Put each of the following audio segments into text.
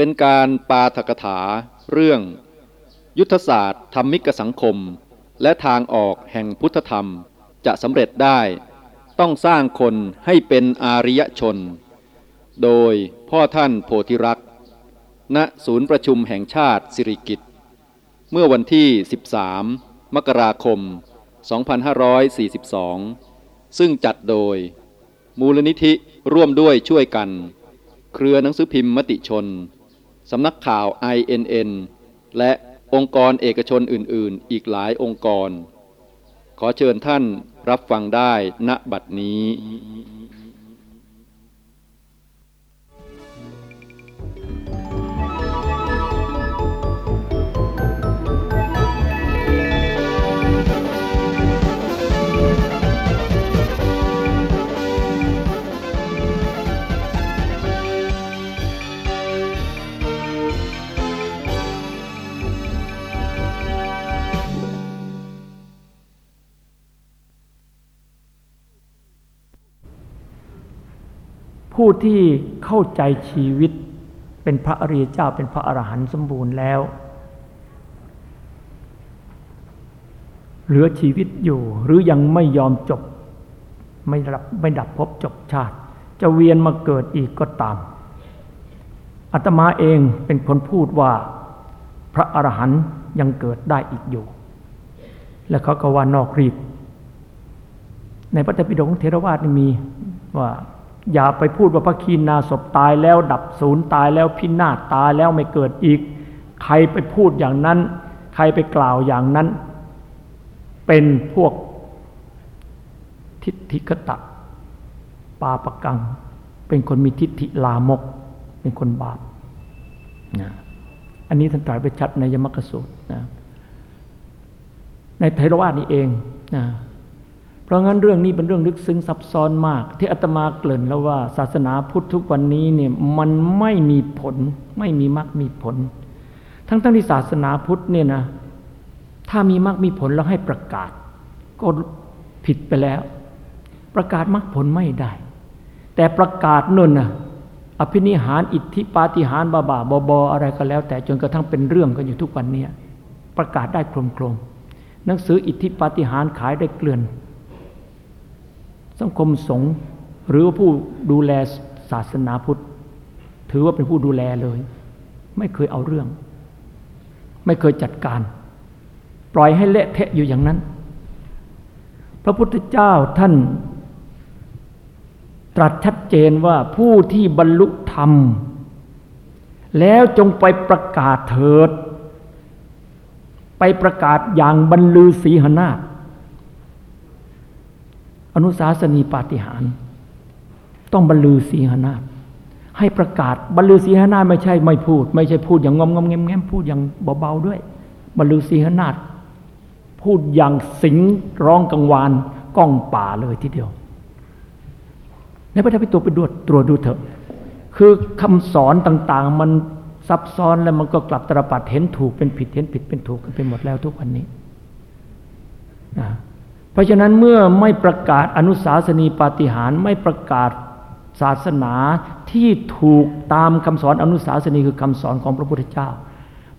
เป็นการปาฐกถา เรื่อง ยุทธศาสตร์ธรรมิกสังคม และทางออกแห่งพุทธธรรมจะสำเร็จได้ ต้องสร้างคนให้เป็นอาริยชน โดยพ่อท่านโพธิรักษ์ณศูนย์ประชุมแห่งชาติสิริกิตเมื่อวันที่ 13 มกราคม 2542 ซึ่งจัดโดย มูลนิธิร่วมด้วยช่วยกัน เครือหนังสือพิมพ์มติชน สำนักข่าว INN และองค์กรเอกชนอื่น ๆ อีกหลายองค์กร ขอเชิญท่านรับฟังได้ณบัดนี้ ผู้ที่เข้าใจชีวิตเป็นพระอริยเจ้าเป็นพระอรหันต์สมบูรณ์แล้ว เหลือชีวิตอยู่หรือยังไม่ยอมจบไม่ดับไม่ดับภพจบชาติ จะเวียนมาเกิดอีกก็ตามอาตมาเองเป็นคนพูดว่าพระอรหันต์ยังเกิดได้อีกอยู่ และเขาก็ว่านอกรีบในพระธรรมปิฎกเทรวาสมีว่า อย่าไปพูดว่าพระคีนาศพตายแล้ว ดับศูนย์ตายแล้วพินาศตายแล้วไม่เกิดอีก ใครไปพูดอย่างนั้น ใครไปกล่าวอย่างนั้น เป็นพวกทิฏฐิกตะปาปกัง เป็นคนมีทิฏฐิลามก เป็นคนบาปนะอันนี้ท่านตรัสไปชัดในยมกสูตรนะในเทรวาสนี่เองนะ เพราะงั้นเรื่องนี้เป็นเรื่องลึกซึ้งซับซ้อนมาก ที่อาตมาเกริ่นแล้วว่าศาสนาพุทธทุกวันนี้เนี่ยมันไม่มีผล ไม่มีมรรคมีผล ทั้งทั้งที่ศาสนาพุทธเนี่ยนะถ้ามีมรรคมีผลแล้วให้ประกาศ ก็ผิดไปแล้ว ประกาศมรรคผลไม่ได้ แต่ประกาศนนนะอภินิหารอิทธิปาฏิหารบาบาบอบออะไรก็แล้ว แต่จนกระทั่งเป็นเรื่องกันอยู่ทุกวันนี้ประกาศได้โครมๆหนังสืออิทธิปาฏิหารขายได้เกลื่อน สังคมสงฆ์หรือว่าผู้ดูแลศาสนาพุทธ ถือว่าเป็นผู้ดูแลเลย ไม่เคยเอาเรื่อง ไม่เคยจัดการ ปล่อยให้เละเทะอยู่อย่างนั้น พระพุทธเจ้าท่าน ตรัสชัดเจนว่าผู้ที่บรรลุธรรม แล้วจงไปประกาศเถิด ไปประกาศอย่างบรรลือศีหนาฏอ นุสาสนีปาฏิหาร ต้องบรรลือสีหนาฏให้ประกาศบรรลือสีหนาฏไม่ใช่ไม่พูด ไม่ใช่พูดอย่างงอมงอมแงมแงมพูดอย่างเบาๆด้วย บรรลือสีหนาฏพูดอย่างสิงร้องกังวานก้องป่าเลยทีเดียว ในพระธรรมปิฎกไปดูตรวจดูเถอะ คือคำสอนต่างๆ มันซับซ้อนแล้วมันก็กลับตรปัดเห็นถูกเป็นผิดเห็นผิดเป็นถูกกันไปหมดแล้วทุกวันนี้นะ ราะฉะนั้นเมื่อไม่ประกาศอนุสาสนีปาฏิหารไม่ประกาศศาสนาที่ถูกตามคำสอนอนุสาสนีคือคำสอนของพระพุทธเจ้า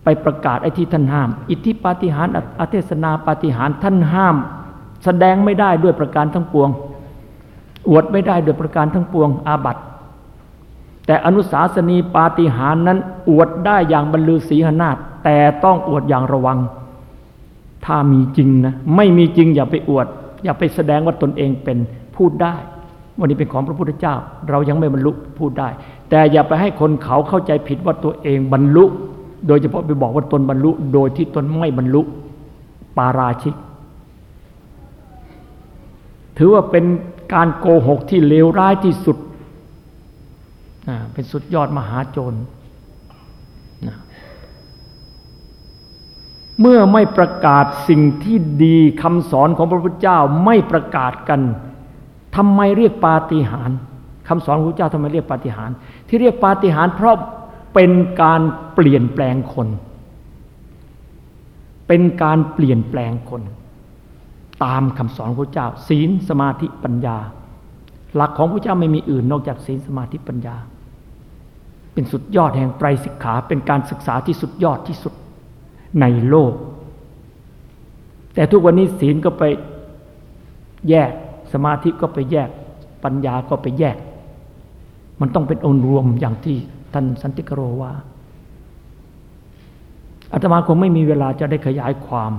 ไปประกาศไอ้ที่ท่านห้าม อิทธิปาฏิหารอเทศนาปาฏิหารท่านห้าม แสดงไม่ได้ด้วยประการทั้งปวง อวดไม่ได้ด้วยประการทั้งปวงอาบัติแต่อนุสาสนีปาฏิหารนั้นอวดได้อย่างบรรลือศีหนาฏแต่ต้องอวดอย่างระวัง ถ้ามีจริงนะไม่มีจริงอย่าไปอวด อย่าไปแสดงว่าตนเองเป็นพูดได้ วันนี้เป็นของพระพุทธเจ้า เรายังไม่บรรลุพูดได้ แต่อย่าไปให้คนเขาเข้าใจผิดว่าตัวเองบรรลุ โดยเฉพาะไปบอกว่าตนบรรลุ โดยที่ตนไม่บรรลุปาราชิก ถือว่าเป็นการโกหกที่เลวร้ายที่สุดเป็นสุดยอดมหาโจร เมื่อไม่ประกาศสิ่งที่ดีคำสอนของพระพุทธเจ้าไม่ประกาศกันทำไมเรียกปาฏิหาริย์คำสอนของพระเจ้าทำไมเรียกปาฏิหาริย์ที่เรียกปาฏิหาริย์เพราะเป็นการเปลี่ยนแปลงคน เป็นการเปลี่ยนแปลงคน ตามคำสอนของพระเจ้า ศีลสมาธิปัญญา หลักของพระเจ้าไม่มีอื่นนอกจากศีลสมาธิปัญญา เป็นสุดยอดแห่งไตรสิกขาเป็นการศึกษาที่สุดยอดที่สุด ในโลก แต่ทุกวันนี้ศีลก็ไปแยก สมาธิก็ไปแยก ปัญญาก็ไปแยก มันต้องเป็นองค์รวมอย่างที่ท่านสันติกโรว่าอาตมาคงไม่มีเวลาจะได้ขยายความ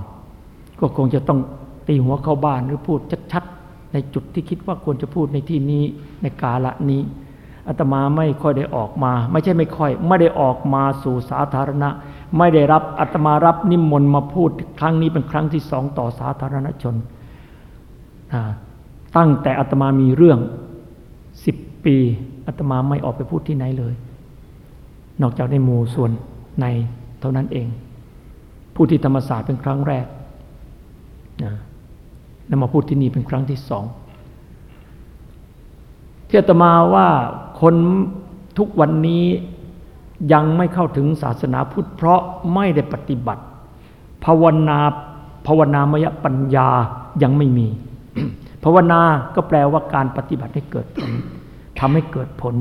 ก็คงจะต้องตีหัวเข้าบ้านหรือพูดชัดๆในจุดที่คิดว่าควรจะพูดในที่นี้ในกาละนี้อาตมาไม่ค่อยได้ออกมา ไม่ใช่ไม่ค่อย ไม่ได้ออกมาสู่สาธารณะ ไม่ได้รับอาตมารับนิมนต์มาพูดครั้งนี้เป็นครั้งที่สองต่อสาธารณชน ตั้งแต่อาตมามีเรื่องสิบปีอาตมาไม่ออกไปพูดที่ไหนเลย นอกจากในหมู่ส่วนในเท่านั้นเอง พูดที่ธรรมศาสตร์เป็นครั้งแรกนะแล้วมาพูดที่นี่เป็นครั้งที่สองที่อาตมาว่าคนทุกวันนี้ ยังไม่เข้าถึงศาสนาพุทธเพราะไม่ได้ปฏิบัติ ภาวนาภาวนามยปัญญายังไม่มี ภาวนาก็แปลว่าการปฏิบัติให้เกิดผลทำให้เกิดผล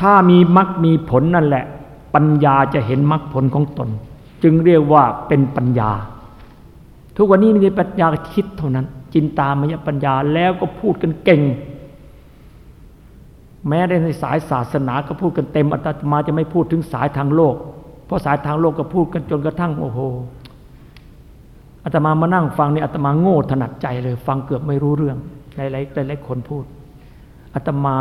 ถ้ามีมรรคมีผลนั่นแหละ ปัญญาจะเห็นมรรคผลของตน จึงเรียกว่าเป็นปัญญา ทุกวันนี้มีปัญญาคิดเท่านั้น จินตามยปัญญาแล้วก็พูดกันเก่ง แม้ในสายศาสนาก็พูดกันเต็มอาตมาจะไม่พูดถึงสายทางโลก เพราะสายทางโลกก็พูดกันจนกระทั่งโอ้โหอาตมามานั่งฟังนี่อาตมาโง่ถนัดใจเลย ฟังเกือบไม่รู้เรื่องหลายๆหลายๆคนพูดอาตมา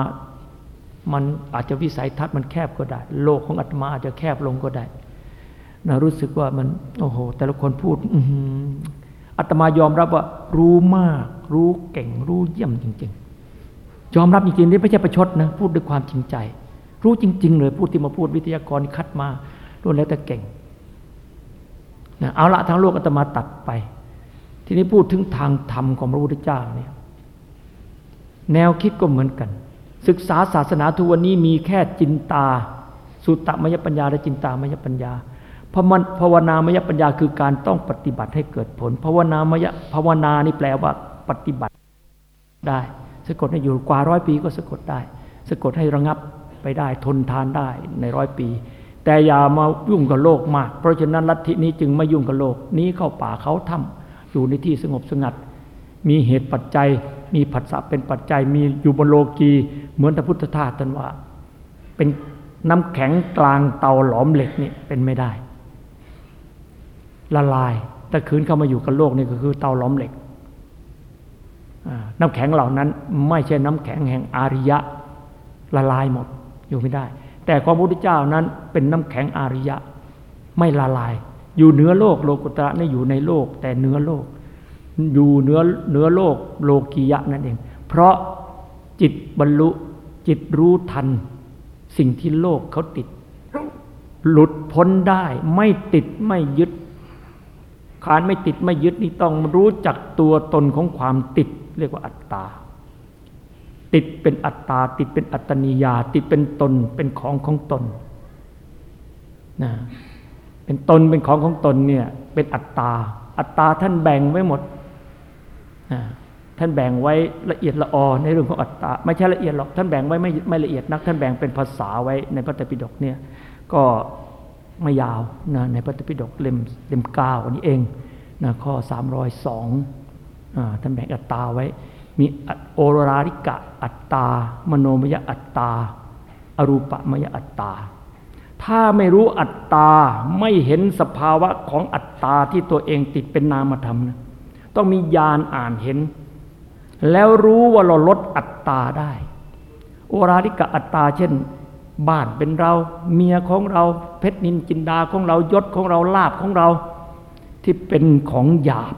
มันอาจจะวิสัยทัศน์มันแคบก็ได้ โลกของอาตมาอาจจะแคบลงก็ได้นะรู้สึกว่ามันโอ้โห แต่ละคนพูดอาตมายอมรับว่า รู้มาก รู้เก่ง รู้เยี่ยมจริง ยอมรับจริงๆนี่ไม่ใช่ประชดนะ พูดด้วยความจริงใจ รู้จริง ๆ เลยพูดที่มาพูดวิทยากรคัดมาล้วนแล้วแต่เก่งนะเอาละทางโลกอาตมาตัดไป ทีนี้พูดถึงทางธรรมของพระพุทธเจ้าเนี่ยแนวคิดก็เหมือนกัน ศึกษาศาสนาทุกวันนี้มีแค่จินตา สุตตมยปัญญาและจินตามยปัญญาพมันภาวนามยปัญญาคือการต้องปฏิบัติให้เกิดผลภาวนามยภาวนานี่แปลว่าปฏิบัติได้ สะกดให้อยู่กว่าร้อยปีก็สะกดได้ สะกดให้ระงับไปได้ทนทานได้ในร้อยปี แต่อย่ามายุ่งกับโลกมาก เพราะฉะนั้นลัทธินี้จึงไม่ยุ่งกับโลกนี้เข้าป่าเขาถ้าอยู่ในที่สงบสงัด มีเหตุปัจจัย มีผัสสะเป็นปัจจัย มีอยู่บนโลกีเหมือนพระพุทธทาสท่านว่า เป็นน้ำแข็งกลางเตาหลอมเหล็กนี่เป็นไม่ได้ ละลายแต่คืนเข้ามาอยู่กับโลกนี่ก็คือเตาหลอมเหล็ก น้ำแข็งเหล่านั้นไม่ใช่น้ำแข็งแห่งอาริยะละลายหมดอยู่ไม่ได้ แต่ความพุทธเจ้านั้นเป็นน้ำแข็งอาริยะไม่ละลาย อยู่เหนือโลกโลกุตระนี่อยู่ในโลก แต่เหนือโลก อยู่เหนือเหนือโลกโลกียะนั่นเอง เพราะจิตบรรลุจิตรู้ทัน สิ่งที่โลกเขาติด หลุดพ้นได้ไม่ติดไม่ยึดการไม่ติดไม่ยึดนี่ต้องรู้จักตัวตนของความติด เรียกว่าอัตตา ติดเป็นอัตตา ติดเป็นอัตนิยา ติดเป็นตนเป็นของของตนนะเป็นตนเป็นของของตนเนี่ยเป็นอัตตา อัตตาท่านแบ่งไว้หมดนะท่านแบ่งไว้ละเอียดละออในเรื่องของอัตตา ไม่ใช่ละเอียดหรอกท่านแบ่งไว้ไม่ไม่ละเอียดนัก ท่านแบ่งเป็นภาษาไว้ในพระไตรปิฎกเนี่ยก็ไม่ยาวนะในพระไตรปิฎกเล่มเล่มเก้าอันนี้เองนะข้อสามร้อยสอง ท่านแบ่งอัตตาไว้ มีโอราริกะอัตตา มโนมยอัตตา อรูปมยอัตตา ถ้าไม่รู้อัตตา ไม่เห็นสภาวะของอัตตาที่ตัวเองติดเป็นนามธรรมนะต้องมีญาณอ่านเห็น แล้วรู้ว่าเราลดอัตตาได้ โอราริกะอัตตา เช่น บ้านเป็นเรา เมียของเรา เพชรนินจินดาของเรายศของเราลาบของเรา ที่เป็นของหยาบ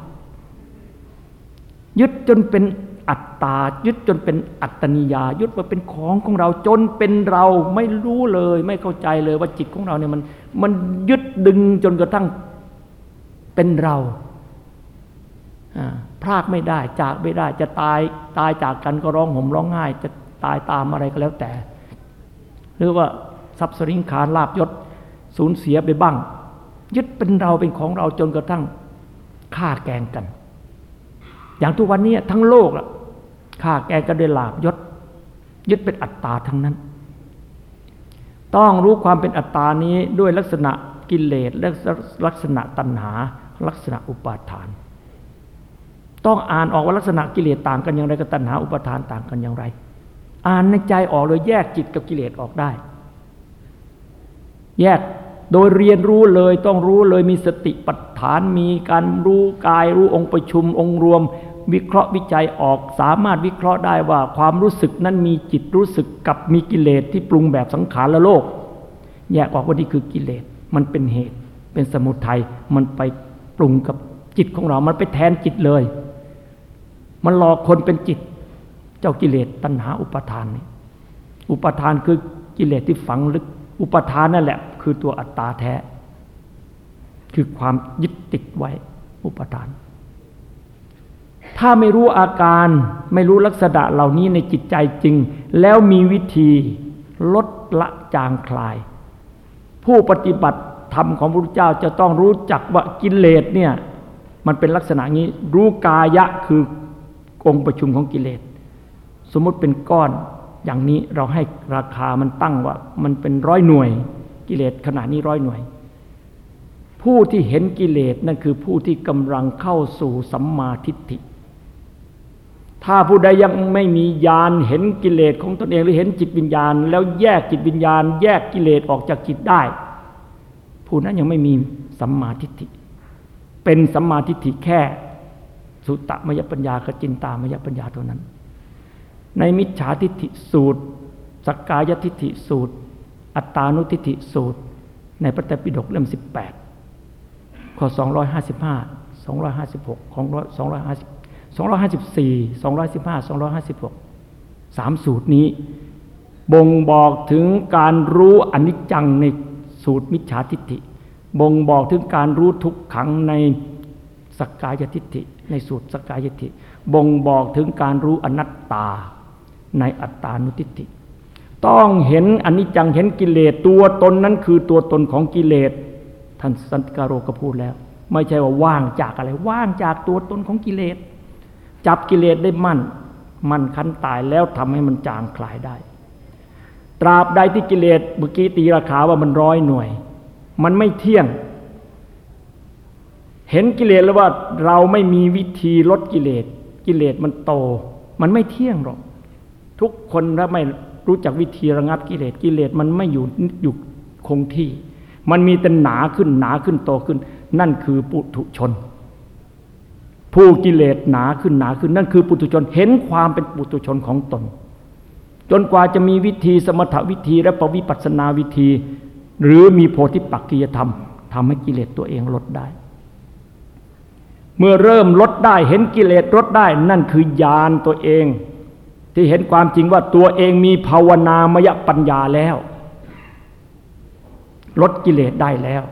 ยึดจนเป็นอัตตายึดจนเป็นอัตนิยา ยึดว่าเป็นของของเราจนเป็นเราไม่รู้เลย ไม่เข้าใจเลยว่าจิตของเราเนี่ยมันมันยึดดึงจนกระทั่งเป็นเราพรากไม่ได้จากไม่ได้จะตายตายจากกันก็ร้องห่มร้องไห้จะตายตามอะไรก็แล้วแต่ หรือว่าทรัพย์สินขาลาบยศสูญเสียไปบ้าง ยึดเป็นเราเป็นของเราจนกระทั่งฆ่าแกงกัน อย่างทุกวันนี้ทั้งโลกอะข้าแกก็ได้ลาบยศ ยึดเป็นอัตตาทั้งนั้น ต้องรู้ความเป็นอัตตานี้ด้วยลักษณะกิเลสและลักษณะตัณหา ลักษณะอุปาทาน ต้องอ่านออกว่าลักษณะกิเลสต่างกันอย่างไรกับตัณหาอุปาทานต่างกันอย่างไร อ่านในใจออกเลยแยกจิตกับกิเลสออกได้ แยกโดยเรียนรู้เลยต้องรู้เลยมีสติปัฏฐานมีการรู้กายรู้องค์ประชุมองค์รวม วิเคราะห์วิจัยออกสามารถวิเคราะห์ได้ว่าความรู้สึกนั้นมีจิตรู้สึกกับมีกิเลสที่ปรุงแบบสังขารและโลก แยกออกว่านี่คือกิเลสมันเป็นเหตุเป็นสมุทัยมันไปปรุงกับจิตของเรา มันไปแทนจิตเลย มันหลอกคนเป็นจิต เจ้ากิเลสตัณหาอุปทานนี่อุปทานคือกิเลสที่ฝังลึก อุปทานนั่นแหละ คือตัวอัตตาแท้ คือความยึดติดไว้อุปทาน ถ้าไม่รู้อาการไม่รู้ลักษณะเหล่านี้ในจิตใจจริง แล้วมีวิธีลดละจางคลาย ผู้ปฏิบัติธรรมของพระพุทธเจ้าจะต้องรู้จักว่ากิเลสเนี่ยมันเป็นลักษณะนี้รู้กายะคือองค์ประชุมของกิเลส สมมติเป็นก้อนอย่างนี้เราให้ราคามันตั้งว่า มันเป็นร้อยหน่วยกิเลสขนาดนี้ร้อยหน่วย ผู้ที่เห็นกิเลสนั่นคือผู้ที่กำลังเข้าสู่สัมมาทิฏฐิ ถ้าผู้ใดยังไม่มีญาณเห็นกิเลสของตนเองหรือเห็นจิตวิญญาณ แล้วแยกจิตวิญญาณ แยกกิเลสออกจากจิตได้ ผู้นั้นยังไม่มีสัมมาทิฏฐิ เป็นสัมมาทิฏฐิแค่ สุตตมยปัญญากับจินตามยปัญญาเท่านั้น ในมิจฉาทิฏฐิสูตรสกกายทิฏฐิสูตร อัตตานุทิฏฐิสูตร ในพระไตรปิฎกเล่ม 18ข้อ255 256ของ250 254 215 256สามสูตรนี้ บ่งบอกถึงการรู้อนิจจังในสูตรมิจฉาทิฏฐิ บ่งบอกถึงการรู้ทุกขังในสกกายทิฏฐิ ในสูตรสกกายทิฏฐิ บ่งบอกถึงการรู้อนัตตาในอัตตานุติติต้องเห็นอนิจจังเห็นกิเลสตัวตนนั้นคือตัวตนของกิเลสท่านสันติการโรก็พูดแล้ว ไม่ใช่ว่าว่างจากอะไร ว่างจากตัวตนของกิเลส จับกิเลสได้มั่น มันคันตายแล้วทำให้มันจางคลายได้ ตราบใดที่กิเลสเมื่อกี้ตีราคาว่ามันร้อยหน่วย มันไม่เที่ยง เห็นกิเลสแล้วว่าเราไม่มีวิธีลดกิเลส กิเลสมันโต มันไม่เที่ยงหรอก ทุกคนถ้าไม่รู้จักวิธีระงับกิเลสกิเลสมันไม่อยู่อยู่คงที่ มันมีแต่หนาขึ้นหนาขึ้นโตขึ้น นั่นคือปุถุชน ผู้กิเลสหนาขึ้นหนาขึ้นนั่นคือปุถุชนเห็นความเป็นปุถุชนของตน จนกว่าจะมีวิธีสมถวิธีและปวิปัสนาวิธี หรือมีโพธิปักกิยธรรมทำให้กิเลสตัวเองลดได้ เมื่อเริ่มลดได้เห็นกิเลสลดได้ นั่นคือญาณตัวเอง ที่เห็นความจริงว่าตัวเองมีภาวนามยปัญญาแล้ว ลดกิเลสได้แล้ว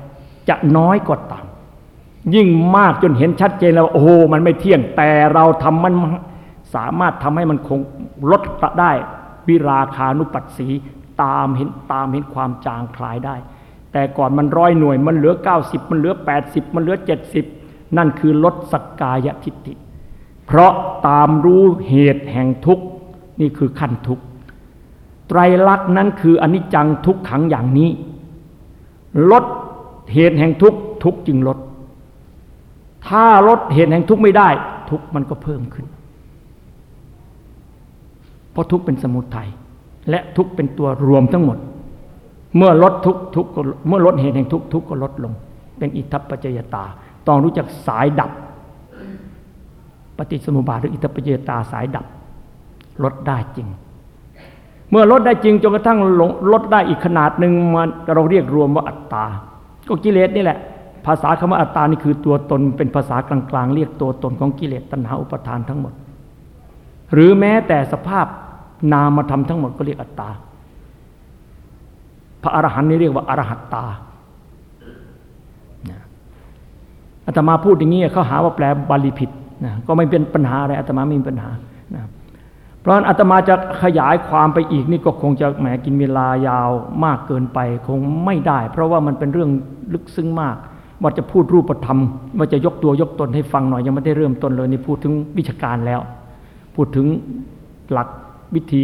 จะน้อยก็ต่ำ ยิ่งมากจนเห็นชัดเจนแล้วโอ้โหมันไม่เที่ยงแต่เราทำมันสามารถทำให้มันคงลดได้วิราคานุปัสสีตามเห็นตามเห็นความจางคลายได้ แต่ก่อนมันร้อยหน่วยมันเหลือ 90 มันเหลือ 80 มันเหลือ 70 นั่นคือลดสกกายทิฏฐิ เพราะตามรู้เหตุแห่งทุกข์นี่คือขั้นทุกข์ไตรลักษณ์นั้นคืออนิจจังทุกขังอย่างนี้ ลดเหตุแห่งทุกข์ทุกจึงลด ถ้าลดเหตุแห่งทุกข์ไม่ได้ ทุกข์มันก็เพิ่มขึ้น เพราะทุกข์เป็นสมุทัยและทุกข์เป็นตัวรวมทั้งหมด เมื่อลดทุกข์ทุกข์เมื่อลดเหตุแห่งทุกข์ทุกข์ก็ลดลง เป็นอิทัปปัจจยตา ต้องรู้จักสายดับ ปฏิสมุบาทหรืออิทัปปัจจยตาสายดับ ลดได้จริง เมื่อลดได้จริงจนกระทั่งลดได้อีกขนาดหนึ่งมันเราเรียกรวมว่าอัตตา ก็กิเลสนี่แหละ ภาษาคำว่าอัตตานี่คือตัวตนเป็นภาษากลางๆ เรียกตัวตนของกิเลสตัณหาอุปทานทั้งหมด หรือแม้แต่สภาพนามธรรมทั้งหมดก็เรียกอัตตา พระอรหันต์นี่เรียกว่าอรหัตตาอาตมาพูดอย่างนี้เขาหาว่าแปลบาลีผิดนะก็ไม่เป็นปัญหาอะไรอาตมาไม่มีปัญหานะเพราะอาตมาจะขยายความไปอีกนี่ก็คงจะแหมกินเวลายาวมากเกินไปคงไม่ได้ เพราะว่ามันเป็นเรื่องลึกซึ้งมาก ว่าจะพูดรูปธรรมว่าจะยกตัวยกตนให้ฟังหน่อยยังไม่ได้เริ่มต้นเลยนี่พูดถึงวิชาการแล้ว พูดถึงหลักวิธี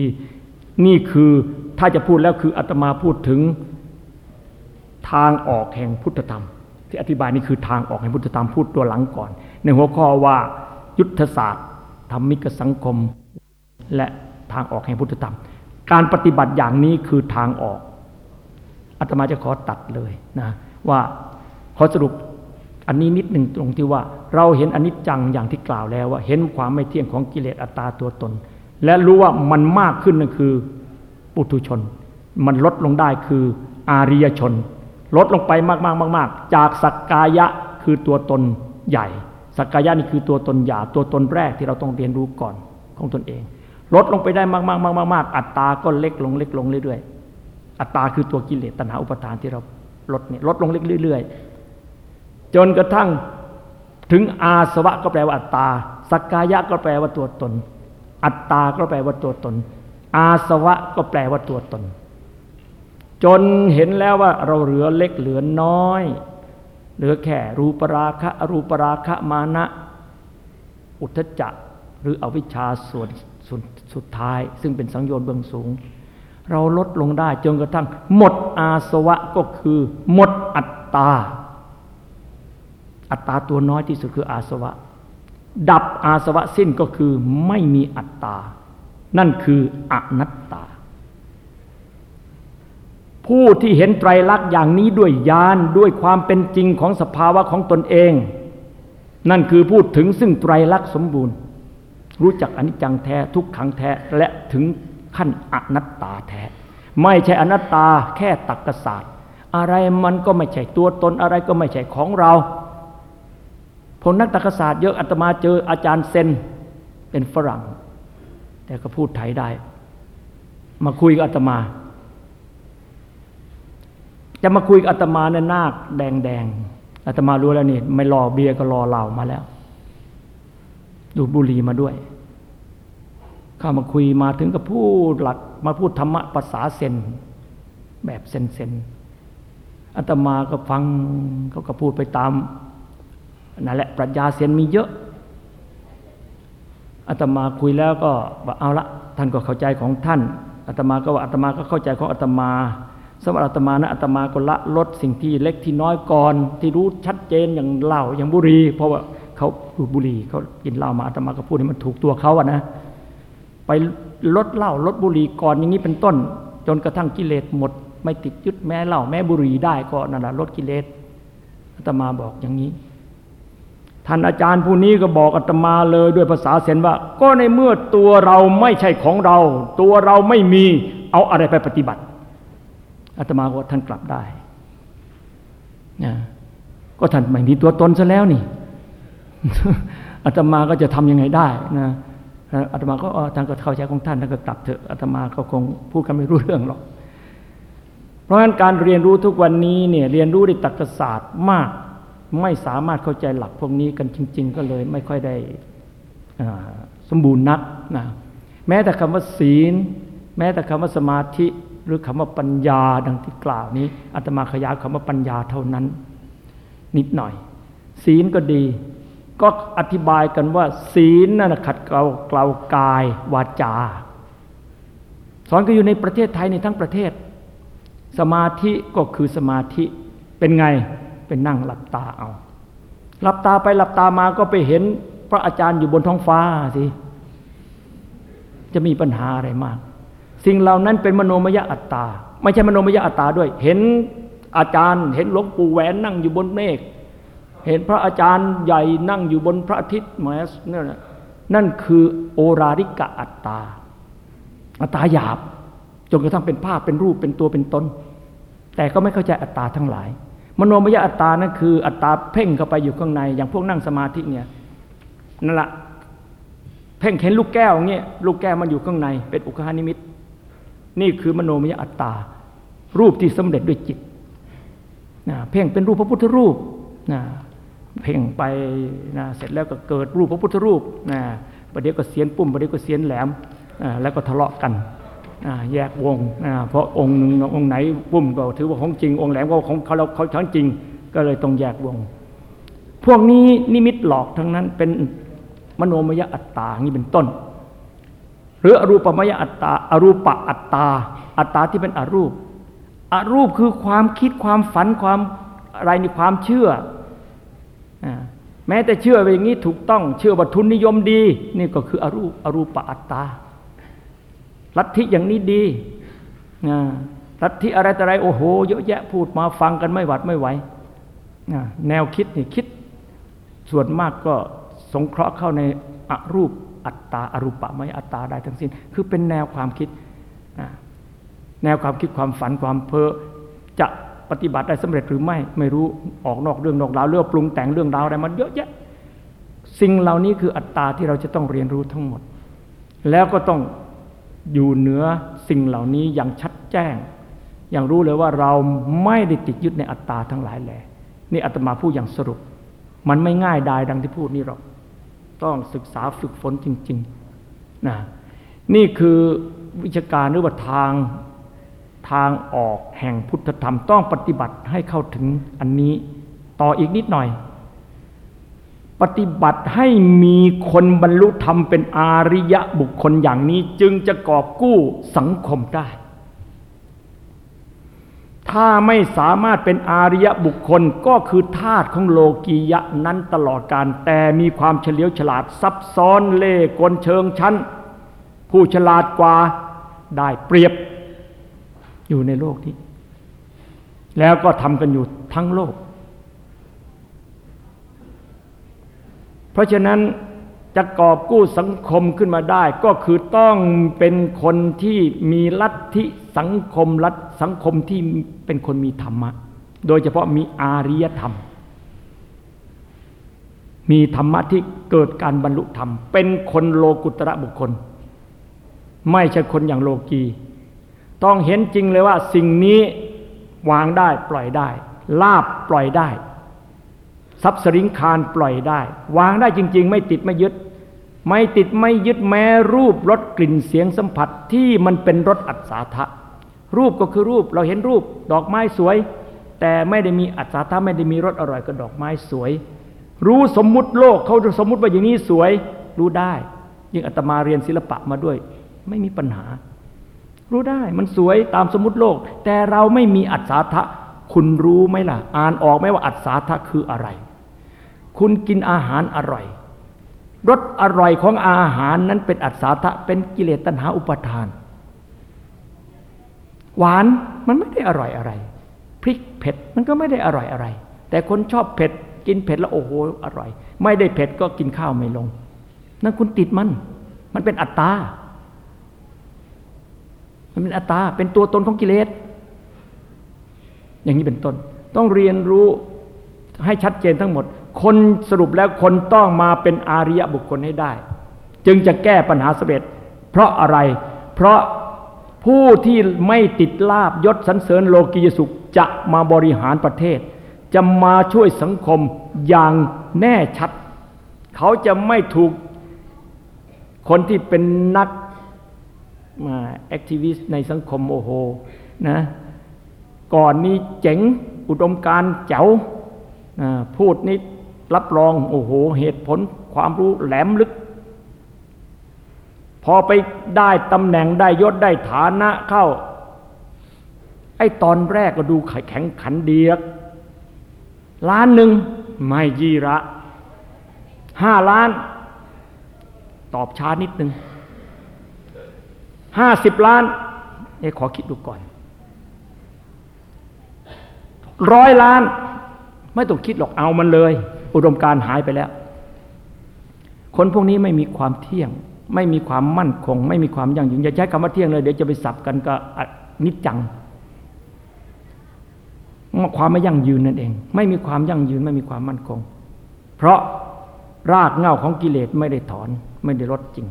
นี่คือถ้าจะพูดแล้วคืออาตมาพูดถึงทางออกแห่งพุทธธรรม ที่อธิบายนี่คือทางออกแห่งพุทธธรรมพูดตัวหลังก่อน ในหัวข้อว่ายุทธศาสตร์ธรรมิกสังคม และทางออกแห่งพุทธธรรม การปฏิบัติอย่างนี้คือทางออกอาตมาจะขอตัดเลยนะว่า ขอสรุปอันนี้นิดหนึ่งตรงที่ว่า เราเห็นอนิจจังอย่างที่กล่าวแล้วว่า เห็นความไม่เที่ยงของกิเลสอัตตาตัวตน และรู้ว่ามันมากขึ้นนั่นคือปุถุชน มันลดลงได้คืออาริยชน ลดลงไปมากๆมากๆจากสักกายะคือตัวตนใหญ่ สักกายะนี่คือตัวตนหยาตัวตนแรกที่เราต้องเรียนรู้ก่อนของตนเอง ลดลงไปได้มากๆๆๆอัตตาก็เล็กลงเล็กลงเรื่อยๆอัตตาคือตัวกิเลสตัณหาอุปทานที่เราลดเนี่ยลดลงเรื่อยๆ จนกระทั่งถึงอาสวะก็แปลว่าอัตตา สักกายะก็แปลว่าตัวตน อัตตาก็แปลว่าตัวตน อาสวะก็แปลว่าตัวตน จนเห็นแล้วว่าเราเหลือเล็กเหลือน้อย เหลือแค่รูปราคะอรูปราคะมานะ อุทจจะหรืออวิชชาส่วนสวนสุดท้าย ซึ่งเป็นสังโยชน์เบื้องสูง เราลดลงได้จนกระทั่ง หมดอาสวะก็คือ หมดอัตตา อัตตาตัวน้อยที่สุดคืออาสวะ ดับอาสวะสิ้นก็คือไม่มีอัตตา นั่นคืออนัตตา ผู้ที่เห็นไตรลักษณ์อย่างนี้ด้วยญาณด้วยความเป็นจริงของสภาวะของตนเอง นั่นคือพูดถึงซึ่งไตรลักษณ์สมบูรณ์ รู้จักอนิจจังแท้ทุกขังแท้และถึงขั้นอนัตตาแท้ ไม่ใช่อนัตตาแค่ตักกศาสตร์อะไรมันก็ไม่ใช่ตัวตนอะไรก็ไม่ใช่ของเรา พวกนักตรรกศาสตร์เยอะอาตมาเจออาจารย์เซนเป็นฝรั่ง แต่ก็พูดไทยได้ มาคุยกับอาตมา จะมาคุยกับอาตมาเนี่ยนาคแดงแดงอาตมารู้แล้วนี่ไม่รอเบียร์ก็รอเหล้ามาแล้ว ดูบุรีมาด้วย เข้ามาคุยมาถึงกับพูดหลักมาพูดธรรมะภาษาเซนแบบเซนเซนอาตมาก็ฟังเขาก็พูดไปตาม นั่นแหละปรัชญาเซียนมีเยอะอาตมาคุยแล้วก็ว่าเอาละท่านก็เข้าใจของท่านอาตมาก็ว่าอาตมาก็เข้าใจของอาตมาสำหรับอาตมานะอาตมาก็ละลดสิ่งที่เล็กที่น้อยก่อนที่รู้ชัดเจนอย่างเหล้าอย่างบุหรี่เพราะว่าเขาดูบุหรี่เขากินเหล้ามาอาตมาก็พูดให้มันถูกตัวเขาอะนะไปลดเหล้าลดบุหรี่ก่อนอย่างนี้เป็นต้น จนกระทั่งกิเลสหมด ไม่ติดยึดแม้เหล้าแม้บุหรี่ได้ก็นั่นแหละลดกิเลสอาตมาบอกอย่างนี้ ท่านอาจารย์ผู้นี้ก็บอกอาตมาเลยด้วยภาษาเซนว่า ก็ในเมื่อตัวเราไม่ใช่ของเรา ตัวเราไม่มีเอาอะไรไปปฏิบัติอาตมาว่าท่านกลับได้นะก็ท่านไม่มีตัวตนซะแล้วนี่อาตมาก็จะทำยังไงได้นะอาตมาก็ท่านก็เข้าใจของท่านท่านก็กลับเถอะอาตมาก็คงพูดกันไม่รู้เรื่องหรอก เพราะฉะนั้นการเรียนรู้ทุกวันนี้เนี่ยเรียนรู้ในตรรกศาสตร์มาก ไม่สามารถเข้าใจหลักพวกนี้กันจริง ๆ ก็เลยไม่ค่อยได้สมบูรณ์นักนะแม้แต่คำว่าศีล แม้แต่คำว่าสมาธิหรือคำว่าปัญญาดังที่กล่าวนี้อาตมาขยายคำว่าปัญญาเท่านั้น นิดหน่อย ศีลก็ดี ก็อธิบายกันว่า ศีลนั่นขัดเกลาเกลากายวาจา สอนก็อยู่ในประเทศไทยในทั้งประเทศ สมาธิก็คือสมาธิเป็นไง เป็นนั่งหลับตาเอา หลับตาไปหลับตามาก็ไปเห็นพระอาจารย์อยู่บนท้องฟ้าสิ จะมีปัญหาอะไรมาก สิ่งเหล่านั้นเป็นมโนมยอัตตา ไม่ใช่มโนมยอัตตาด้วย เห็นอาจารย์ เห็นหลวงปู่แหวนนั่งอยู่บนเมฆ เห็นพระอาจารย์ใหญ่นั่งอยู่บนพระอาทิตย์มสนั่นนั่นคือโอราริกะอัตตา อัตตาหยาบ จนกระทั่งเป็นภาพเป็นรูปเป็นตัวเป็นตน แต่ก็ไม่เข้าใจอัตตาทั้งหลาย มโนมยอัตตานั่นคือ อัตตาเพ่งเข้าไปอยู่ข้างใน อย่างพวกนั่งสมาธิเนี่ยนั่นแหละเพ่งเห็นลูกแก้วเงี้ยลูกแก้วมันอยู่ข้างใน เป็นอุคหานิมิต นี่คือมโนมยอัตตา รูปที่สำเร็จด้วยจิตนะเพ่งเป็นรูปพระพุทธรูปนะเพ่งไปนะเสร็จแล้วก็เกิดรูปพระพุทธรูปนะประเดี๋ยวก็เสียนปุ่มประเดี๋ยวก็เสียนแหลมแล้วก็ทะเลาะกัน แยกวงเพราะองค์หนึ่งองค์ไหนปุ่มก็ถือว่าของจริง องค์แหลมก็ของเขาเราเขาทั้งจริง ก็เลยต้องแยกวง พวกนี้นิมิตหลอกทั้งนั้นเป็นมโนมยอัตตานี่เป็นต้น หรืออรูปมยอัตตาอรูปะอัตตา อัตตาที่เป็นอรูป อรูปคือความคิดความฝันความอะไรในความเชื่อแม้แต่เชื่อไปอย่างนี้ถูกต้องเชื่อว่าทุนนิยมดี นี่ก็คืออรูปอรูปะอัตตา ลัทธิอย่างนี้ดีลัทธิอะไรแต่อะไรโอ้โห เยอะแยะพูดมาฟังกันไม่หวัดไม่ไหวแนวคิดนี่คิดส่วนมากก็สงเคราะห์เข้าในอรูปอัตตาอรูปะไม่อัตตาได้ทั้งสิ้น คือเป็นแนวความคิด แนวความคิดความฝันความเพ้อจะปฏิบัติได้สำเร็จหรือไม่ไม่รู้ออกนอกเรื่องนอกราวเรื่องปรุงแต่งเรื่องราวอะไรมันเยอะแยะสิ่งเหล่านี้คืออัตตาที่เราจะต้องเรียนรู้ทั้งหมด แล้วก็ต้อง อยู่เหนือสิ่งเหล่านี้อย่างชัดแจ้ง อย่างรู้เลยว่าเราไม่ได้ติดยึดในอัตตาทั้งหลายแหละนี่อาตมาพูดอย่างสรุป มันไม่ง่ายดายดังที่พูดนี่หรอก ต้องศึกษาฝึกฝนจริงๆนะนี่คือวิชาการหรือว่าทางทางออกแห่งพุทธธรรมต้องปฏิบัติให้เข้าถึงอันนี้ ต่ออีกนิดหน่อย ปฏิบัติให้มีคนบรรลุธรรมเป็นอาริยะบุคคลอย่างนี้ จึงจะกอบกู้สังคมได้ ถ้าไม่สามารถเป็นอาริยะบุคคลก็คือธาตุของโลกียะนั้นตลอดการ แต่มีความเฉลียวฉลาดซับซ้อนเล่กลเชิงชั้น ผู้ฉลาดกว่าได้เปรียบอยู่ในโลกนี้ แล้วก็ทำกันอยู่ทั้งโลก เพราะฉะนั้นจะกอบกู้สังคมขึ้นมาได้ ก็คือต้องเป็นคนที่มีลัทธิสังคมรัฐสังคมที่เป็นคนมีธรรมะ โดยเฉพาะมีอาริยธรรม มีธรรมะที่เกิดการบรรลุธรรม เป็นคนโลกุตระบุคคล ไม่ใช่คนอย่างโลกี ต้องเห็นจริงเลยว่าสิ่งนี้วางได้ปล่อยได้ ลาบปล่อยได้ ทรัพย์สริงคารปล่อยได้ วางได้จริง ๆ ไม่ติดไม่ยึด ไม่ติดไม่ยึดแม้รูปรสกลิ่นเสียงสัมผัสที่มันเป็นรสอัศทะรูปก็คือรูปเราเห็นรูปดอกไม้สวย แต่ไม่ได้มีอัศทะไม่ได้มีรสอร่อยกับดอกไม้สวย รู้สมมุติโลกเขาสมมุติว่าอย่างนี้สวยรู้ได้ ยิ่งอาตมาเรียนศิลปะมาด้วย ไม่มีปัญหา รู้ได้มันสวยตามสมมติโลก แต่เราไม่มีอัศทะคุณรู้ไหมล่ะ อ่านออกไหมว่าอัศทะคืออะไร คุณกินอาหารอร่อยรสอร่อยของอาหารนั้นเป็นอัศทะเป็นกิเลสตัณหาอุปทาน หวานมันไม่ได้อร่อยอะไร พริกเผ็ดมันก็ไม่ได้อร่อยอะไร แต่คนชอบเผ็ดกินเผ็ดแล้วโอ้โหอร่อย ไม่ได้เผ็ดก็กินข้าวไม่ลง นั่นคุณติดมัน มันเป็นอัตตา มันเป็นอัตตา เป็นตัวตนของกิเลส อย่างนี้เป็นต้น ต้องเรียนรู้ให้ชัดเจนทั้งหมด คนสรุปแล้วคนต้องมาเป็นอาริยบุคคลให้ได้ จึงจะแก้ปัญหาสเร็จเพราะอะไร เพราะผู้ที่ไม่ติดลาบยศสันเสริญโลกียสุขจะมาบริหารประเทศ จะมาช่วยสังคมอย่างแน่ชัด เขาจะไม่ถูกคนที่เป็นนักมาแอคทิวิสต์ในสังคมโอโหนะก่อนนี้เจ๋งอุดมการเจ๋วพูดนี้ รับรองโอ้โหเหตุผลความรู้แหลมลึก พอไปได้ตำแหน่งได้ยศได้ฐานะเข้า ไอ้ตอนแรกก็ดูแข็งขันเดียก ล้านหนึ่งไม่ยีระห้าล้าน ตอบช้านิดหนึ่งห้าสิบล้านเอ้ขอคิดดูก่อนร้อยล้าน ไม่ต้องคิดหรอกเอามันเลย อุดมการหายไปแล้ว คนพวกนี้ไม่มีความเที่ยง ไม่มีความมั่นคง ไม่มีความยั่งยืนอย่าใช้คำว่าเที่ยงเลยเดี๋ยวจะไปสับกันก็นิจจังความไม่ยั่งยืนนั่นเอง ไม่มีความยั่งยืนไม่มีความมั่นคง เพราะรากเหง่าของกิเลสไม่ได้ถอนไม่ได้ลดจริง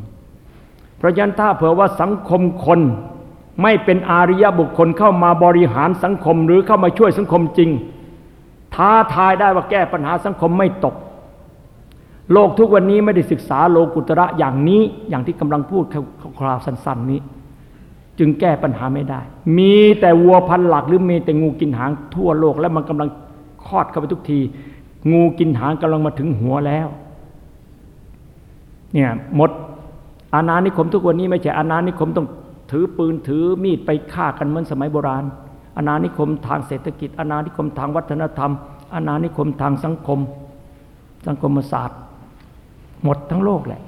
เพราะฉะนั้นถ้าเผื่อว่าสังคมคนไม่เป็นอาริยบุคคลเข้ามาบริหารสังคมหรือเข้ามาช่วยสังคมจริง ท้าทายได้ว่าแก้ปัญหาสังคมไม่ตก โลกทุกวันนี้ไม่ได้ศึกษาโลกุตระอย่างนี้อย่างที่กำลังพูดคราวสั้นๆนี้ จึงแก้ปัญหาไม่ได้ มีแต่วัวพันหลักหรือมีแต่งูกินหางทั่วโลก แล้วมันกำลังคลอดเข้าไปทุกที งูกินหางกำลังมาถึงหัวแล้วเนี่ยหมดอาณานิคมทุกวันนี้ไม่ใช่อาณานิคมต้องถือปืนถือมีดไปฆ่ากันเหมือนสมัยโบราณ อาณานิคมทางเศรษฐกิจอาณานิคมทางวัฒนธรรมอาณานิคมทางสังคม สังคมศาสตร์ หมดทั้งโลกแหละ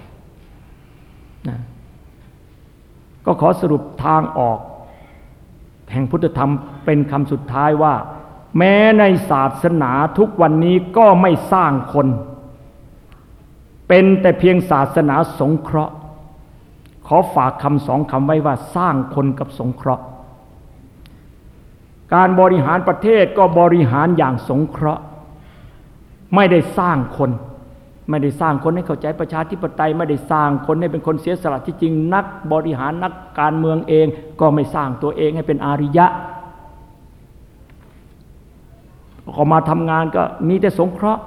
นะก็ขอสรุปทางออก แห่งพุทธธรรมเป็นคำสุดท้ายว่า แม้ในศาสนาทุกวันนี้ก็ไม่สร้างคน เป็นแต่เพียงศาสนาสงเคราะห์ ขอฝากคำสองคำไว้ว่าสร้างคนกับสงเคราะห์ การบริหารประเทศก็บริหารอย่างสงเคราะห์ ไม่ได้สร้างคน ไม่ได้สร้างคนให้เข้าใจประชาธิปไตย ไม่ได้สร้างคนให้เป็นคนเสียสละที่จริงนัก บริหารนักการเมืองเอง ก็ไม่สร้างตัวเองให้เป็นอาริยะพอมาทำงานก็มีแต่สงเคราะห์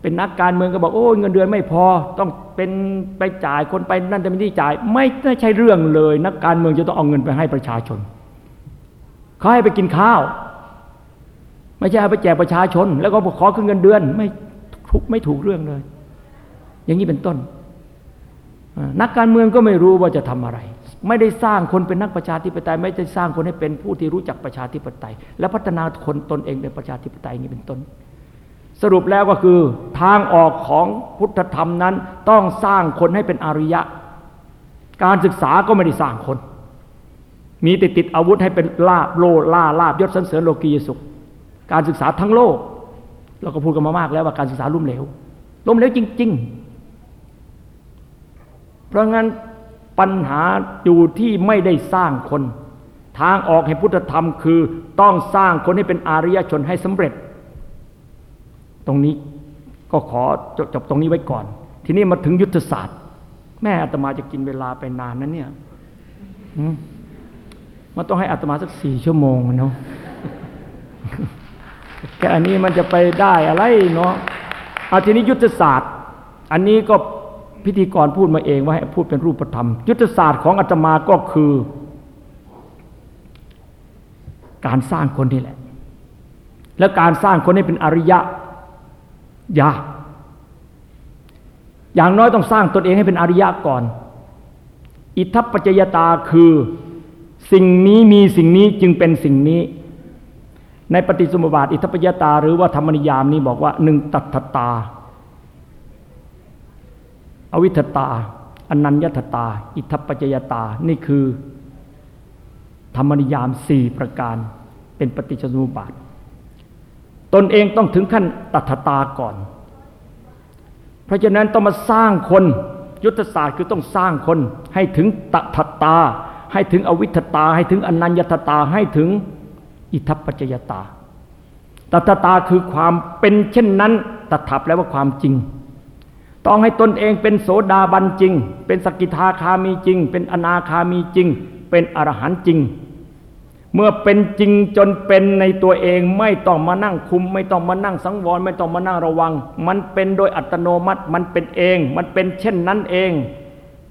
เป็นนักการเมืองก็บอกโอ้เงินเดือนไม่พอต้องเป็นไปจ่ายคนไปนั่นแต่ไม่ได้จ่าย ไม่ใช่เรื่องเลย นักการเมืองจะต้องเอาเงินไปให้ประชาชน เขาให้ไปกินข้าว ไม่ใช่เอาไปแจกประชาชน แล้วก็ขอขึ้นเงินเดือน ไม่ทุกไม่ถูกเรื่องเลย อย่างนี้เป็นต้น นักการเมืองก็ไม่รู้ว่าจะทำอะไร ไม่ได้สร้างคนเป็นนักประชาธิปไตย ไม่ได้สร้างคนให้เป็นผู้ที่รู้จักประชาธิปไตย และพัฒนาคนตนเองเป็นประชาธิปไตยอย่างนี้เป็นต้นสรุปแล้วก็คือทางออกของพุทธธรรมนั้น ต้องสร้างคนให้เป็นอริยะ การศึกษาก็ไม่ได้สร้างคน มีติดติดอาวุธให้เป็นลาบโลล่าลาบยศสันเสริญโลกียสุข การศึกษาทั้งโลก เราก็พูดกันมามากแล้วว่าการศึกษาลุ่มเหลวล้มเหลวจริง ๆ เพราะงั้นปัญหาอยู่ที่ไม่ได้สร้างคน ทางออกให้พุทธธรรมคือต้องสร้างคนให้เป็นอารยชนให้สำเร็จ ตรงนี้ก็ขอจบจบตรงนี้ไว้ก่อน ทีนี้มาถึงยุทธศาสตร์ แม่อาตมาจะกินเวลาไปนานนั้นเนี่ย มันต้องให้อาตมาสักสี่ชั่วโมงเนาะแค่อันนี้มันจะไปได้อะไรเนาะอาทีนี้ยุทธศาสตร์ อันนี้ก็พิธีกรพูดมาเองว่าให้พูดเป็นรูปธรรม ยุทธศาสตร์ของอาตมาก็คือ การสร้างคนนี่แหละ แล้วการสร้างคนให้เป็นอริยะยากอย่างน้อยต้องสร้างตนเองให้เป็นอริยะก่อน อิทัปปัจจยตาคือ สิ่งนี้มีสิ่งนี้จึงเป็นสิ่งนี้ ในปฏิสมบาทอิทัปปัจจยตา หรือว่าธรรมนิยามนี้บอกว่าหนึ่งตัทตา อวิทตา อนัญญตตา อิทัปปัจจยตา นี่คือ ธรรมนิยามสี่ประการเป็นปฏิจจสมุปบาท ตนเองต้องถึงขั้นตัทตาก่อน เพราะฉะนั้นต้องมาสร้างคน ยุทธศาสตร์คือต้องสร้างคนให้ถึงตัทตา ให้ถึงอวิทตา ให้ถึงอนัญญตตาให้ถึงอิทัปปัจจยตาตัทตาคือความเป็นเช่นนั้นตัถาแปลว่าความจริง ต้องให้ตนเองเป็นโสดาบันจริง เป็นสกิทาคามีจริง เป็นอนาคามีจริง เป็นอรหันต์จริง เมื่อเป็นจริงจนเป็นในตัวเองไม่ต้องมานั่งคุม ไม่ต้องมานั่งสังวร ไม่ต้องมานั่งระวัง มันเป็นโดยอัตโนมัติมันเป็นเอง มันเป็นเช่นนั้นเอง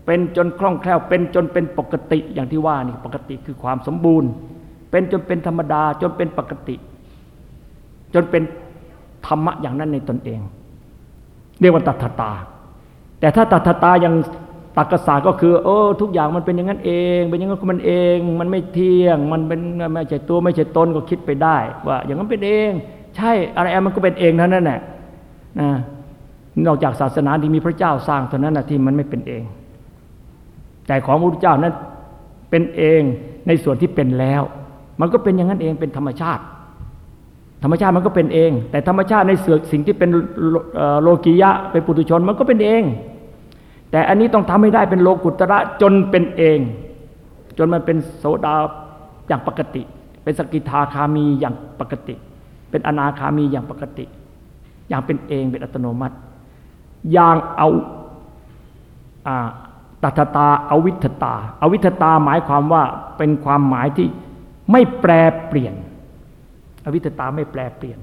เป็นจนคล่องแคล่ว เป็นจนเป็นปกติอย่างที่ว่านี่ปกติคือความสมบูรณ์ เป็นจนเป็นธรรมดาจนเป็นปกติ จนเป็นธรรมะอย่างนั้นในตนเอง เรียกว่าตัทตา แต่ถ้าตัทตายังตักกษาก็คือโอ้ทุกอย่างมันเป็นอย่างนั้นเอง เป็นอย่างนั้นมันเอง มันไม่เที่ยง มันเป็นไม่ใช่ตัวไม่ใช่ตนก็คิดไปได้ ว่า อย่างนั้นเป็นเอง ใช่อะไรมันก็เป็นเองเท่านั้นแหละนะนอกจากศาสนาที่มีพระเจ้าสร้างเท่านั้นนะที่มันไม่เป็นเอง แต่ของพระพุทธเจ้านั้นเป็นเองในส่วนที่เป็นแล้ว มันก็เป็นอย่างนั้นเองเป็นธรรมชาติ ธรรมชาติมันก็เป็นเอง แต่ธรรมชาติในเสือสิ่งที่เป็นโลกียะเป็นปุถุชนมันก็เป็นเอง แต่อันนี้ต้องทำให้ได้เป็นโลกุตระจนเป็นเอง จนมันเป็นโสดาอย่างปกติ เป็นสกิทาคามีอย่างปกติ เป็นอนาคามีอย่างปกติ อย่างเป็นเองเป็นอัตโนมัติ อย่างเอา ตัทตาอวิทตาอวิทตาหมายความว่าเป็นความหมายที่ไม่แปรเปลี่ยน อวิทตาไม่แปรเปลี่ยน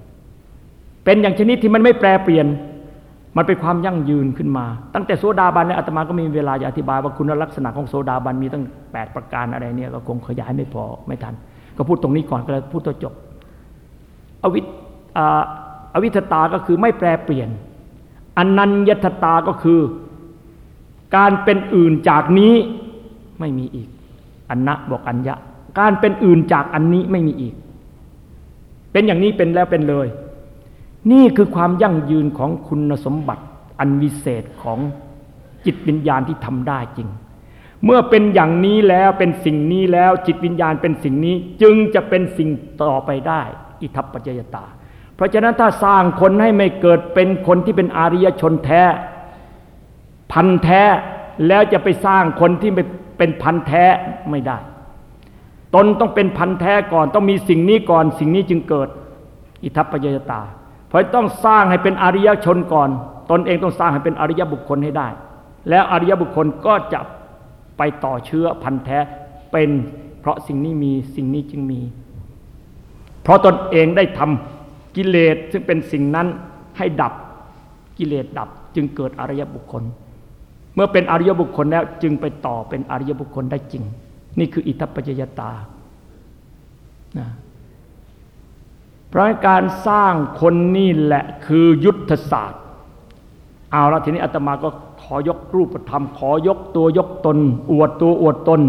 เป็นอย่างชนิดที่มันไม่แปรเปลี่ยน มันเป็นความยั่งยืนขึ้นมา ตั้งแต่โซดาบันเนี่ยอาตมาก็มีเวลาจะอธิบายว่าคุณลักษณะของโซดาบันมีตั้ง 8 ประการอะไรเนี่ยก็คงขยายไม่พอไม่ทัน ก็พูดตรงนี้ก่อนก็แล้วพูดตัวจบ อวิอวิทตาก็คือไม่แปรเปลี่ยนอนัญญตตาก็คือ การเป็นอื่นจากนี้ไม่มีอีก อันนะบอกอัญญะ การเป็นอื่นจากอันนี้ไม่มีอีก เป็นอย่างนี้เป็นแล้วเป็นเลย นี่คือความยั่งยืนของคุณสมบัติอันวิเศษของจิตวิญญาณที่ทำได้จริง เมื่อเป็นอย่างนี้แล้วเป็นสิ่งนี้แล้วจิตวิญญาณเป็นสิ่งนี้จึงจะเป็นสิ่งต่อไปได้ อิทัปปัจจยตา เพราะฉะนั้นถ้าสร้างคนให้ไม่เกิดเป็นคนที่เป็นอาริยชนแท้ พันแท้แล้วจะไปสร้างคนที่เป็นพันแท้ไม่ได้ ตนต้องเป็นพันแท้ก่อน ต้องมีสิ่งนี้ก่อน สิ่งนี้จึงเกิด อิทัปปัจจยตา เพราะต้องสร้างให้เป็นอริยชนก่อน ตนเองต้องสร้างให้เป็นอริยบุคคลให้ได้ แล้วอริยบุคคลก็จะไปต่อเชื้อพันแท้เป็นเพราะสิ่งนี้มีสิ่งนี้จึงมี เพราะตนเองได้ทำกิเลสซึ่งเป็นสิ่งนั้นให้ดับกิเลสดับจึงเกิดอริยบุคคล มื่อเป็นอริยบุคคลแล้วจึงไปต่อเป็นอริยบุคคลได้จริง นี่คืออิทัปปัจจยตานะเพราะการสร้างคนนี่แหละคือยุทธศาสตร์ เอาละทีนี้อาตมาก็ขอยกรูปธรรม ขอยกตัวยกตน อวดตัวอวดตน